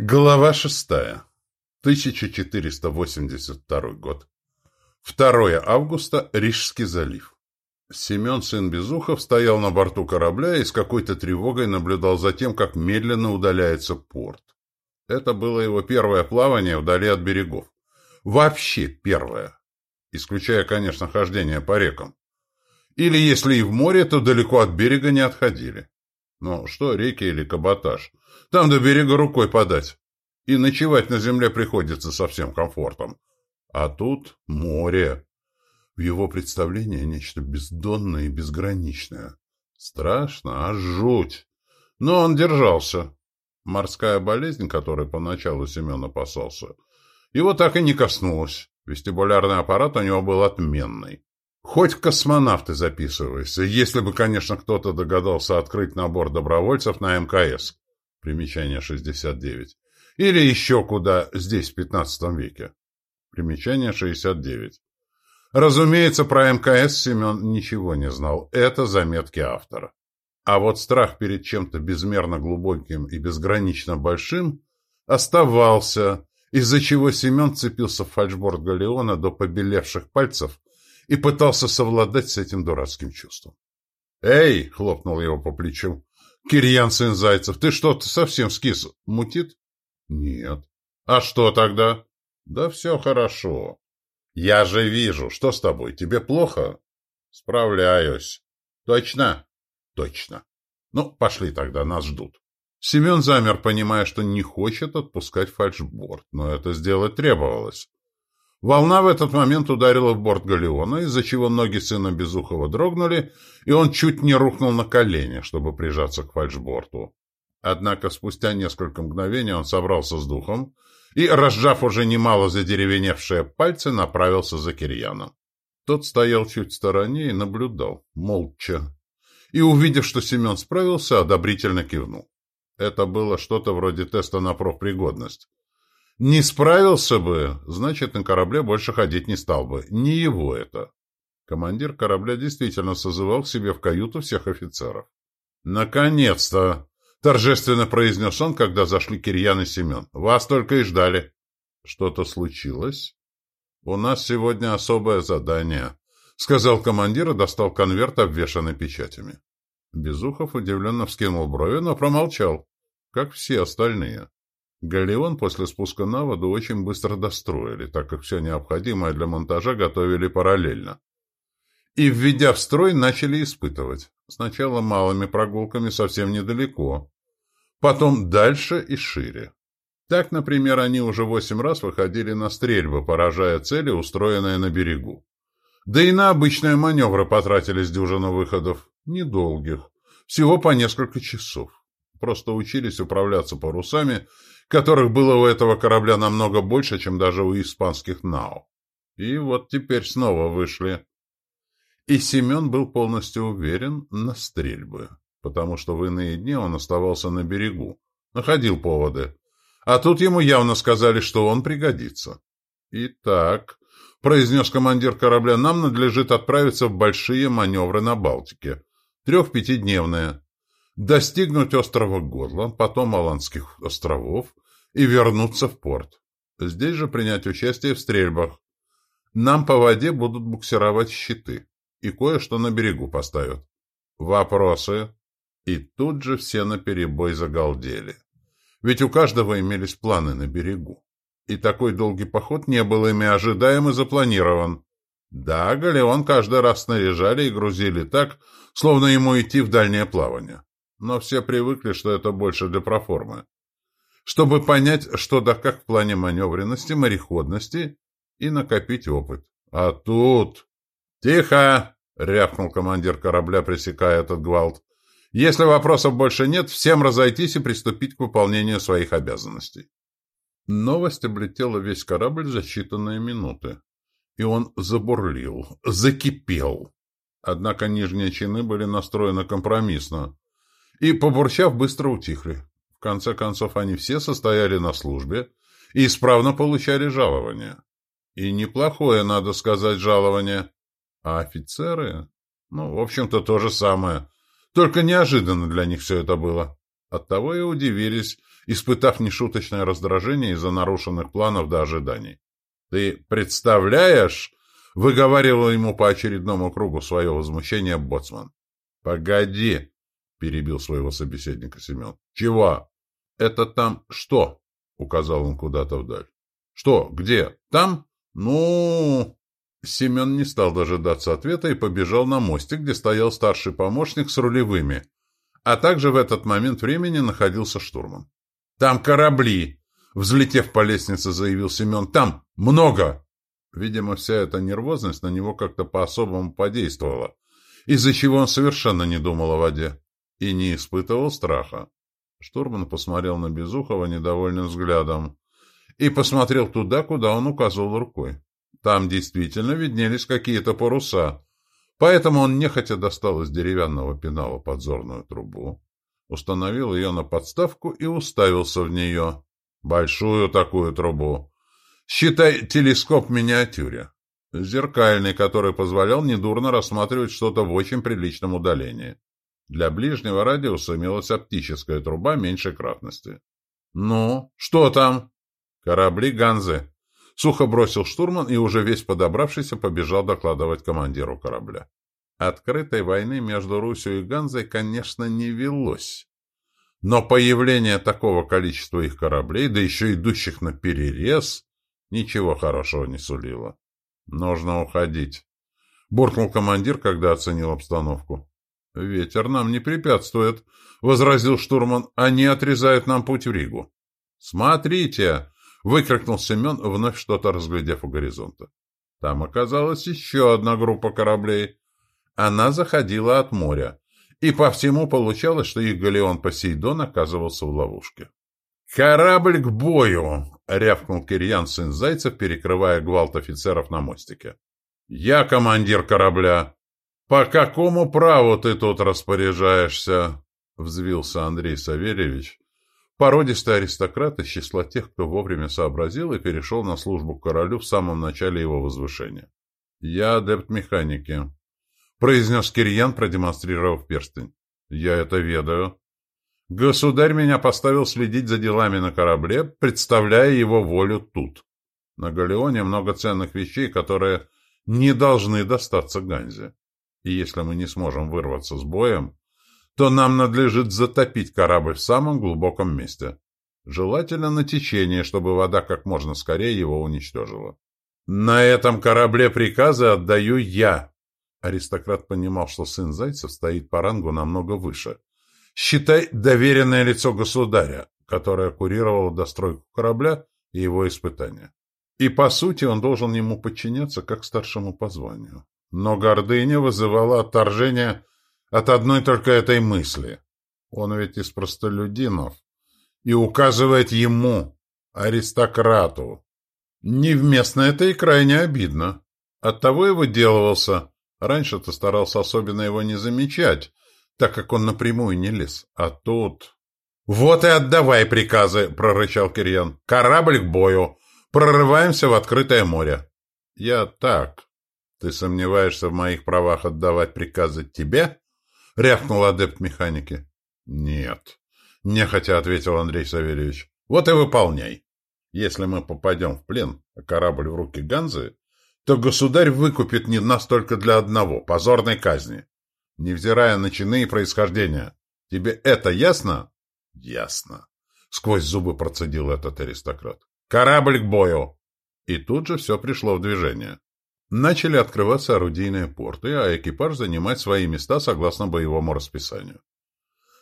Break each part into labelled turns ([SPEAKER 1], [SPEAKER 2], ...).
[SPEAKER 1] Глава шестая. 1482 год. 2 августа. Рижский залив. Семен, сын Безухов, стоял на борту корабля и с какой-то тревогой наблюдал за тем, как медленно удаляется порт. Это было его первое плавание вдали от берегов. Вообще первое. Исключая, конечно, хождение по рекам. Или если и в море, то далеко от берега не отходили. Ну, что реки или каботаж? Там до берега рукой подать. И ночевать на земле приходится со всем комфортом. А тут море. В его представлении нечто бездонное и безграничное. Страшно, а жуть. Но он держался. Морская болезнь, которой поначалу Семен опасался, его так и не коснулась. Вестибулярный аппарат у него был отменный. Хоть в космонавты записывайся, если бы, конечно, кто-то догадался открыть набор добровольцев на МКС. Примечание 69. Или еще куда, здесь, в 15 веке. Примечание 69. Разумеется, про МКС Семен ничего не знал. Это заметки автора. А вот страх перед чем-то безмерно глубоким и безгранично большим оставался, из-за чего Семен цепился в фальшборд Галеона до побелевших пальцев и пытался совладать с этим дурацким чувством. «Эй!» — хлопнул его по плечу. «Кирьян, сын Зайцев, ты что-то совсем скис. Мутит?» «Нет». «А что тогда?» «Да все хорошо». «Я же вижу. Что с тобой? Тебе плохо?» «Справляюсь». «Точно?» «Точно. Ну, пошли тогда, нас ждут». Семен замер, понимая, что не хочет отпускать фальшборд, но это сделать требовалось. Волна в этот момент ударила в борт галеона, из-за чего ноги сына Безухова дрогнули, и он чуть не рухнул на колени, чтобы прижаться к фальшборту. Однако спустя несколько мгновений он собрался с духом и, разжав уже немало задеревеневшие пальцы, направился за Кирьяном. Тот стоял чуть в стороне и наблюдал, молча. И, увидев, что Семен справился, одобрительно кивнул. Это было что-то вроде теста на профпригодность. Не справился бы, значит, на корабле больше ходить не стал бы. Не его это. Командир корабля действительно созывал к себе в каюту всех офицеров. «Наконец-то!» — торжественно произнес он, когда зашли Кирьян и Семен. «Вас только и ждали». «Что-то случилось?» «У нас сегодня особое задание», — сказал командир и достал конверт, обвешанный печатями. Безухов удивленно вскинул брови, но промолчал, как все остальные. Галеон после спуска на воду очень быстро достроили, так как все необходимое для монтажа готовили параллельно. И, введя в строй, начали испытывать. Сначала малыми прогулками совсем недалеко, потом дальше и шире. Так, например, они уже восемь раз выходили на стрельбы, поражая цели, устроенные на берегу. Да и на обычные маневры потратились дюжину выходов, недолгих, всего по несколько часов. Просто учились управляться парусами которых было у этого корабля намного больше, чем даже у испанских НАО. И вот теперь снова вышли. И Семен был полностью уверен на стрельбы, потому что в иные дни он оставался на берегу, находил поводы. А тут ему явно сказали, что он пригодится. «Итак», — произнес командир корабля, — «нам надлежит отправиться в большие маневры на Балтике, трех-пятидневные достигнуть острова Годланд, потом Аландских островов и вернуться в порт. Здесь же принять участие в стрельбах. Нам по воде будут буксировать щиты и кое-что на берегу поставят. Вопросы? И тут же все наперебой загалдели. Ведь у каждого имелись планы на берегу. И такой долгий поход не был ими ожидаем и запланирован. Да, галеон каждый раз снаряжали и грузили так, словно ему идти в дальнее плавание но все привыкли, что это больше для проформы. Чтобы понять, что да как в плане маневренности, мореходности и накопить опыт. А тут... «Тихо!» — рявкнул командир корабля, пресекая этот гвалт. «Если вопросов больше нет, всем разойтись и приступить к выполнению своих обязанностей». Новость облетела весь корабль за считанные минуты. И он забурлил, закипел. Однако нижние чины были настроены компромиссно и, побурчав, быстро утихли. В конце концов, они все состояли на службе и исправно получали жалование. И неплохое, надо сказать, жалование. А офицеры? Ну, в общем-то, то же самое. Только неожиданно для них все это было. Оттого и удивились, испытав нешуточное раздражение из-за нарушенных планов до ожиданий. «Ты представляешь?» — выговаривал ему по очередному кругу свое возмущение боцман. «Погоди!» — перебил своего собеседника Семен. «Чего?» «Это там что?» — указал он куда-то вдаль. «Что? Где? Там? Ну...» Семен не стал дожидаться ответа и побежал на мостик, где стоял старший помощник с рулевыми, а также в этот момент времени находился штурман. «Там корабли!» — взлетев по лестнице, заявил Семен. «Там много!» Видимо, вся эта нервозность на него как-то по-особому подействовала, из-за чего он совершенно не думал о воде и не испытывал страха. Штурман посмотрел на Безухова недовольным взглядом и посмотрел туда, куда он указывал рукой. Там действительно виднелись какие-то паруса, поэтому он нехотя достал из деревянного пенала подзорную трубу, установил ее на подставку и уставился в нее. Большую такую трубу. Считай, телескоп в миниатюре. Зеркальный, который позволял недурно рассматривать что-то в очень приличном удалении. Для ближнего радиуса имелась оптическая труба меньшей кратности. «Ну, что там?» «Корабли Ганзы», Сухо бросил штурман и уже весь подобравшийся побежал докладывать командиру корабля. Открытой войны между Русью и Ганзой, конечно, не велось. Но появление такого количества их кораблей, да еще идущих на перерез, ничего хорошего не сулило. «Нужно уходить», — буркнул командир, когда оценил обстановку. «Ветер нам не препятствует», — возразил штурман. «Они отрезают нам путь в Ригу». «Смотрите!» Выкрикнул Семен, вновь что-то разглядев у горизонта. Там оказалась еще одна группа кораблей. Она заходила от моря, и по всему получалось, что их галеон Посейдон оказывался в ловушке. «Корабль к бою!» — рявкнул Кирьян, сын Зайцев, перекрывая гвалт офицеров на мостике. «Я командир корабля. По какому праву ты тут распоряжаешься?» — взвился Андрей Савельевич, Породистый аристократ из числа тех, кто вовремя сообразил и перешел на службу к королю в самом начале его возвышения. «Я адепт механики», — произнес Кирьян, продемонстрировав перстень. «Я это ведаю». «Государь меня поставил следить за делами на корабле, представляя его волю тут. На Галеоне много ценных вещей, которые не должны достаться Ганзе. И если мы не сможем вырваться с боем, то нам надлежит затопить корабль в самом глубоком месте. Желательно на течение, чтобы вода как можно скорее его уничтожила. На этом корабле приказы отдаю я. Аристократ понимал, что сын Зайцев стоит по рангу намного выше. Считай доверенное лицо государя, которое курировало достройку корабля и его испытания. И, по сути, он должен ему подчиняться как старшему по званию. Но гордыня вызывала отторжение от одной только этой мысли. Он ведь из простолюдинов и указывает ему, аристократу. Невместно это и крайне обидно. Оттого и выделывался. Раньше-то старался особенно его не замечать, так как он напрямую не лез. А тут... «Вот и отдавай приказы!» — прорычал Кирьян. «Корабль к бою! Прорываемся в открытое море!» «Я так. Ты сомневаешься в моих правах отдавать приказы тебе?» — рявкнул адепт механики. — Нет, — нехотя ответил Андрей Савельевич. — Вот и выполняй. Если мы попадем в плен, а корабль в руки Ганзы, то государь выкупит не нас только для одного — позорной казни, невзирая на чины и происхождение. Тебе это ясно? — Ясно. — сквозь зубы процедил этот аристократ. — Корабль к бою! И тут же все пришло в движение. Начали открываться орудийные порты, а экипаж занимать свои места согласно боевому расписанию.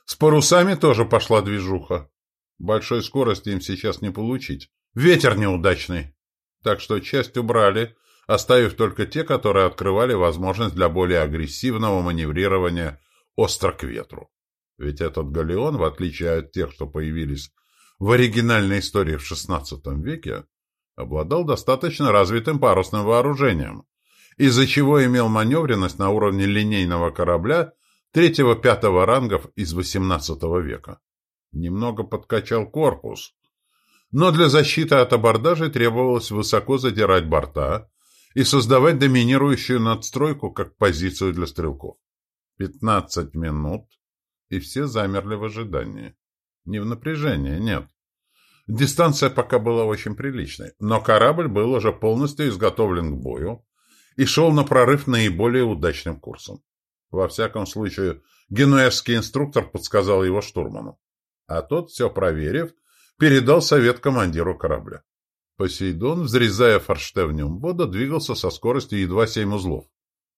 [SPEAKER 1] С парусами тоже пошла движуха. Большой скорости им сейчас не получить. Ветер неудачный. Так что часть убрали, оставив только те, которые открывали возможность для более агрессивного маневрирования остро к ветру. Ведь этот галеон, в отличие от тех, что появились в оригинальной истории в XVI веке, обладал достаточно развитым парусным вооружением, из-за чего имел маневренность на уровне линейного корабля третьего-пятого рангов из XVIII века. Немного подкачал корпус, но для защиты от абордажей требовалось высоко задирать борта и создавать доминирующую надстройку как позицию для стрелков. Пятнадцать минут, и все замерли в ожидании. Не в напряжении, нет. Дистанция пока была очень приличной, но корабль был уже полностью изготовлен к бою и шел на прорыв наиболее удачным курсом. Во всяком случае, генуэзский инструктор подсказал его штурману. А тот, все проверив, передал совет командиру корабля. Посейдон, взрезая форштевнем бода, двигался со скоростью едва семь узлов.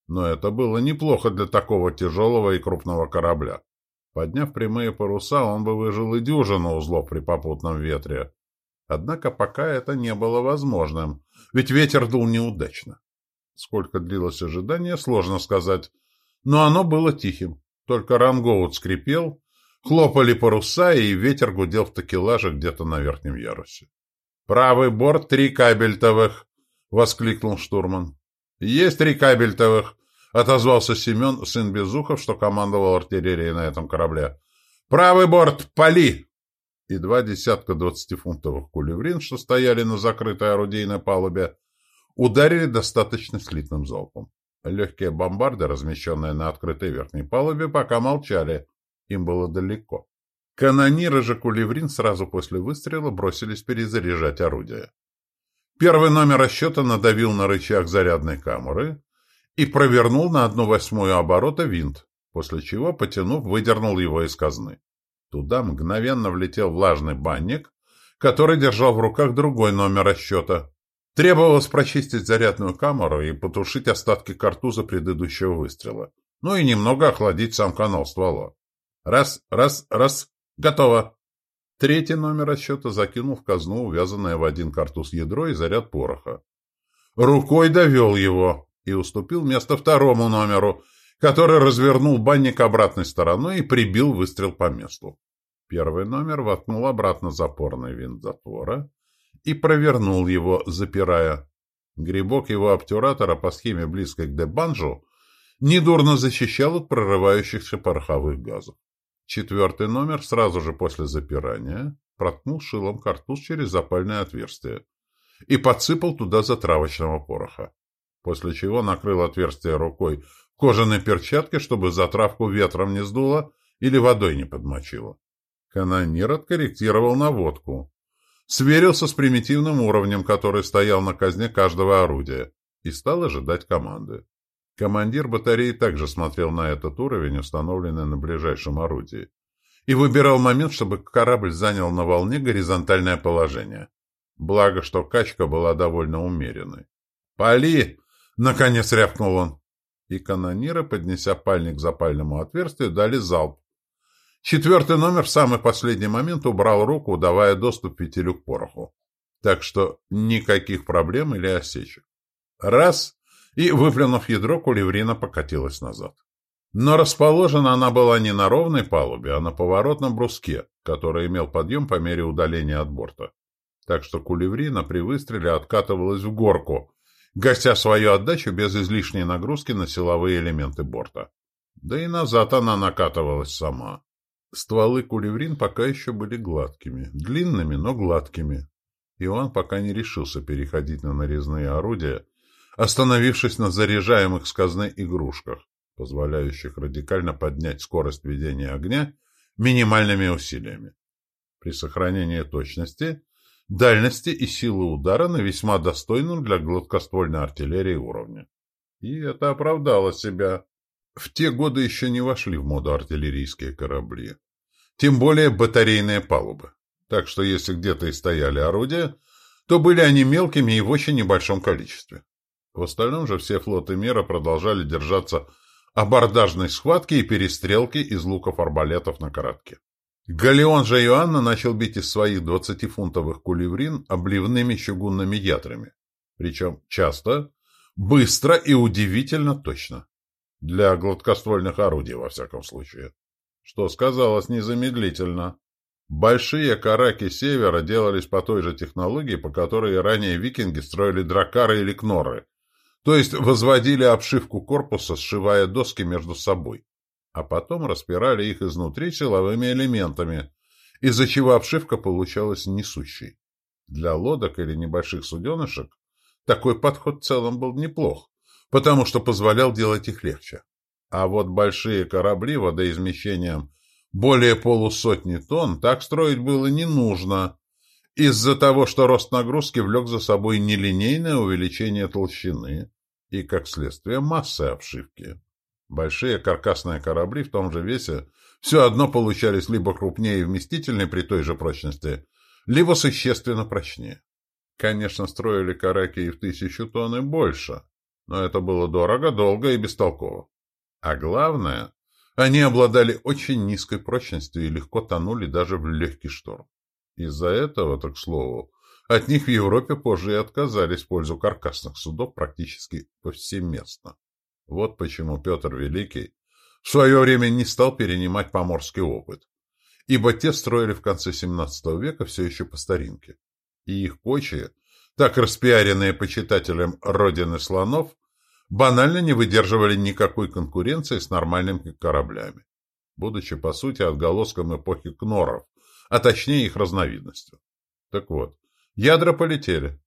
[SPEAKER 1] Но это было неплохо для такого тяжелого и крупного корабля. Подняв прямые паруса, он бы выжил и дюжину узлов при попутном ветре. Однако пока это не было возможным, ведь ветер дул неудачно. Сколько длилось ожидание, сложно сказать, но оно было тихим. Только рангоут скрипел, хлопали паруса, и ветер гудел в такелаже где-то на верхнем ярусе. «Правый борт три кабельтовых!» — воскликнул штурман. «Есть три кабельтовых!» — отозвался Семен, сын Безухов, что командовал артиллерией на этом корабле. «Правый борт! Пали!» И два десятка двадцатифунтовых кулеврин, что стояли на закрытой орудийной палубе, ударили достаточно слитным залпом. Легкие бомбарды, размещенные на открытой верхней палубе, пока молчали. Им было далеко. Канониры же кулеврин сразу после выстрела бросились перезаряжать орудие. Первый номер расчета надавил на рычаг зарядной камеры и провернул на одну восьмую оборота винт, после чего, потянув, выдернул его из казны. Туда мгновенно влетел влажный банник, который держал в руках другой номер расчета. Требовалось прочистить зарядную камеру и потушить остатки картуза предыдущего выстрела, ну и немного охладить сам канал ствола. Раз, раз, раз, Готово. Третий номер расчета закинул в казну увязанное в один картуз ядро и заряд пороха. Рукой довел его и уступил место второму номеру, который развернул банник обратной стороной и прибил выстрел по месту. Первый номер воткнул обратно запорный винт затвора и провернул его, запирая. Грибок его обтюратора по схеме близкой к дебанжу недурно защищал от прорывающихся пороховых газов. Четвертый номер сразу же после запирания проткнул шилом картуз через запальное отверстие и подсыпал туда затравочного пороха, после чего накрыл отверстие рукой в кожаной перчатке, чтобы затравку ветром не сдуло или водой не подмочило. Канонир откорректировал наводку, сверился с примитивным уровнем, который стоял на казне каждого орудия, и стал ожидать команды. Командир батареи также смотрел на этот уровень, установленный на ближайшем орудии, и выбирал момент, чтобы корабль занял на волне горизонтальное положение. Благо, что качка была довольно умеренной. «Пали!» — наконец рявкнул он. И канониры, поднеся пальник к запальному отверстию, дали залп. Четвертый номер в самый последний момент убрал руку, давая доступ фитилю к пороху. Так что никаких проблем или осечек. Раз и, выплюнув ядро, кулеврина покатилась назад. Но расположена она была не на ровной палубе, а на поворотном бруске, который имел подъем по мере удаления от борта. Так что кулеврина при выстреле откатывалась в горку, гася свою отдачу без излишней нагрузки на силовые элементы борта. Да и назад она накатывалась сама. Стволы кулеврин пока еще были гладкими, длинными, но гладкими. И он пока не решился переходить на нарезные орудия, остановившись на заряжаемых с казны игрушках, позволяющих радикально поднять скорость ведения огня минимальными усилиями. При сохранении точности, дальности и силы удара на весьма достойном для гладкоствольной артиллерии уровне. И это оправдало себя. В те годы еще не вошли в моду артиллерийские корабли. Тем более батарейные палубы. Так что если где-то и стояли орудия, то были они мелкими и в очень небольшом количестве. В остальном же все флоты мира продолжали держаться абордажной схватки и перестрелки из луков-арбалетов на коротке. Галеон же Иоанна начал бить из своих двадцатифунтовых кулеврин обливными чугунными ядрами. Причем часто, быстро и удивительно точно. Для гладкоствольных орудий, во всяком случае. Что сказалось незамедлительно. Большие караки севера делались по той же технологии, по которой ранее викинги строили дракары или кноры, то есть возводили обшивку корпуса, сшивая доски между собой, а потом распирали их изнутри силовыми элементами, из-за чего обшивка получалась несущей. Для лодок или небольших суденышек такой подход в целом был неплох, потому что позволял делать их легче. А вот большие корабли водоизмещением более полусотни тонн так строить было не нужно, из-за того, что рост нагрузки влек за собой нелинейное увеличение толщины и, как следствие, массы обшивки. Большие каркасные корабли в том же весе все одно получались либо крупнее и вместительнее при той же прочности, либо существенно прочнее. Конечно, строили караки и в тысячу тонн и больше, но это было дорого, долго и бестолково. А главное, они обладали очень низкой прочностью и легко тонули даже в легкий шторм. Из-за этого, так к слову, от них в Европе позже и отказались в пользу каркасных судов практически повсеместно. Вот почему Петр Великий в свое время не стал перенимать поморский опыт, ибо те строили в конце XVII века все еще по старинке. И их кочи, так распиаренные почитателям родины слонов, банально не выдерживали никакой конкуренции с нормальными кораблями, будучи, по сути, отголоском эпохи Кноров, а точнее их разновидностью. Так вот, ядра полетели.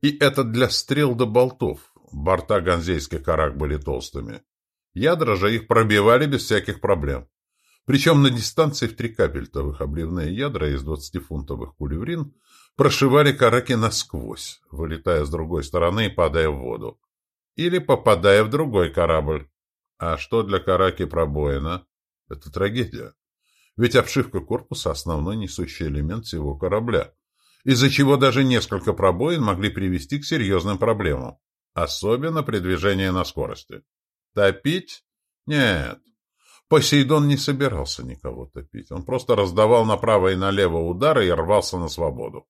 [SPEAKER 1] И это для стрел до болтов. Борта ганзейских карак были толстыми. Ядра же их пробивали без всяких проблем. Причем на дистанции в три капельтовых обливные ядра из 20-фунтовых кулеврин прошивали караки насквозь, вылетая с другой стороны и падая в воду. Или попадая в другой корабль. А что для караки пробоина? Это трагедия. Ведь обшивка корпуса – основной несущий элемент всего корабля, из-за чего даже несколько пробоин могли привести к серьезным проблемам, особенно при движении на скорости. Топить? Нет. Посейдон не собирался никого топить. Он просто раздавал направо и налево удары и рвался на свободу.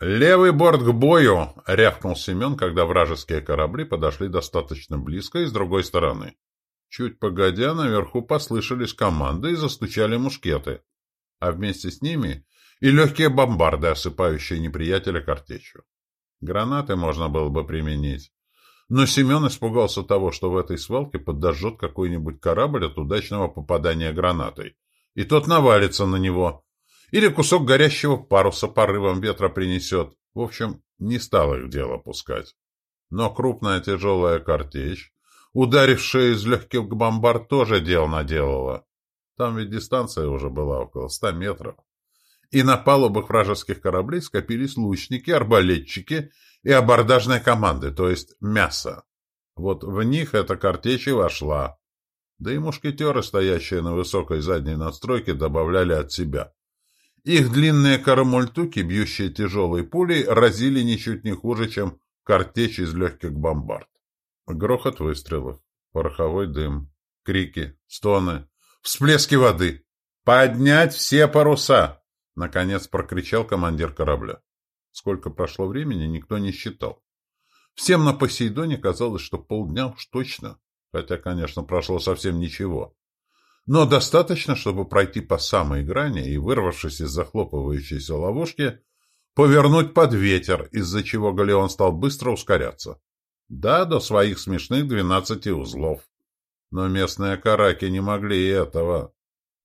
[SPEAKER 1] «Левый борт к бою!» — рявкнул Семен, когда вражеские корабли подошли достаточно близко и с другой стороны. Чуть погодя, наверху послышались команды и застучали мушкеты, а вместе с ними и легкие бомбарды, осыпающие неприятеля картечью. Гранаты можно было бы применить, но Семен испугался того, что в этой свалке подожжет какой-нибудь корабль от удачного попадания гранатой, и тот навалится на него, или кусок горящего паруса порывом ветра принесет. В общем, не стал их дело пускать. Но крупная тяжелая картечь Ударившая из легких бомбард тоже дел наделала. Там ведь дистанция уже была около ста метров. И на палубах вражеских кораблей скопились лучники, арбалетчики и абордажные команды, то есть мясо. Вот в них эта картечь и вошла. Да и мушкетеры, стоящие на высокой задней надстройке, добавляли от себя. Их длинные карамультуки, бьющие тяжелой пулей, разили ничуть не хуже, чем картечь из легких бомбард. Грохот выстрелов, пороховой дым, крики, стоны, всплески воды. «Поднять все паруса!» — наконец прокричал командир корабля. Сколько прошло времени, никто не считал. Всем на Посейдоне казалось, что полдня уж точно, хотя, конечно, прошло совсем ничего. Но достаточно, чтобы пройти по самой грани и, вырвавшись из захлопывающейся ловушки, повернуть под ветер, из-за чего Галеон стал быстро ускоряться. Да, до своих смешных двенадцати узлов. Но местные караки не могли и этого.